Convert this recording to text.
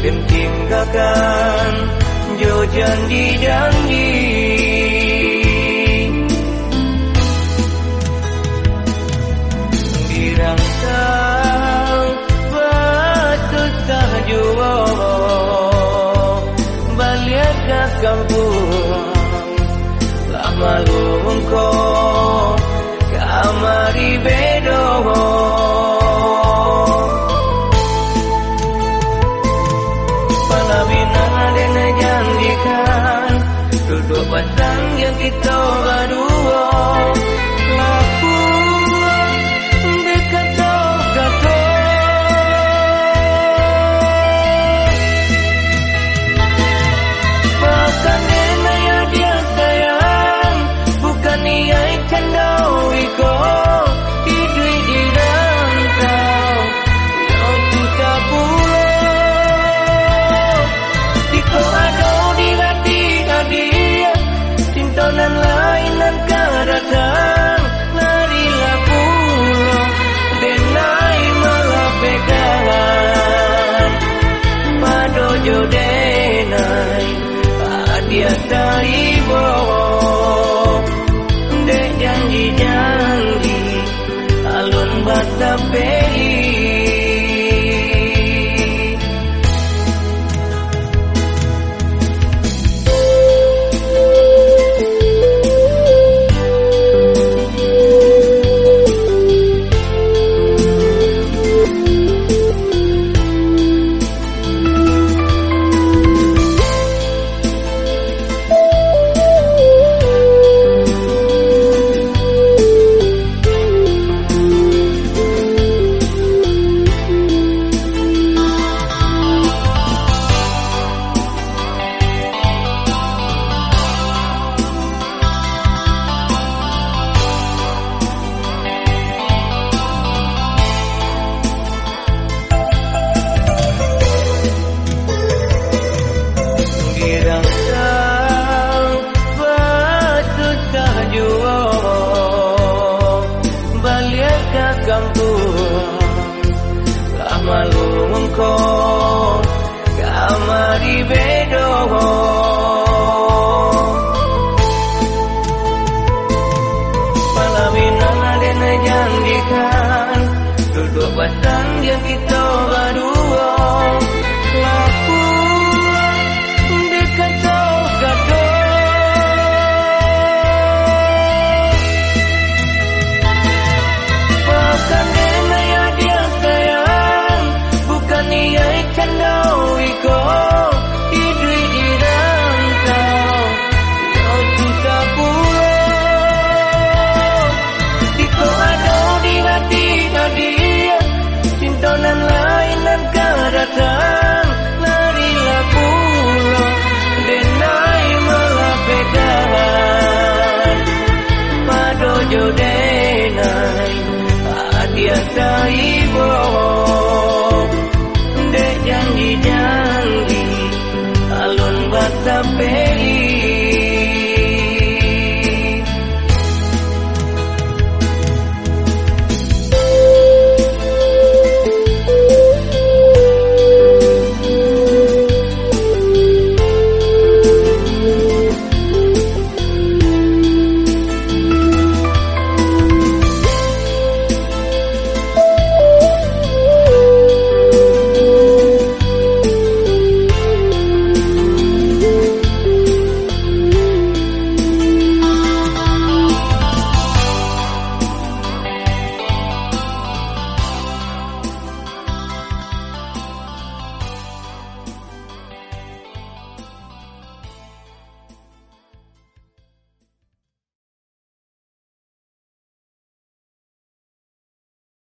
Dan tinggalkan jauh janji-janji Dirangsang batu sahjua Balik ke kampung yang kita berdua Sintonan lainan kadatang Larilah pulau Denai malah pegangan. Pado jodenai Adia taibo Dek janji-janji Alun bata Dirangsang sahjua Balik kampung Lama lungkong Kamari bedo ada janjikan Duduk batang yang kita body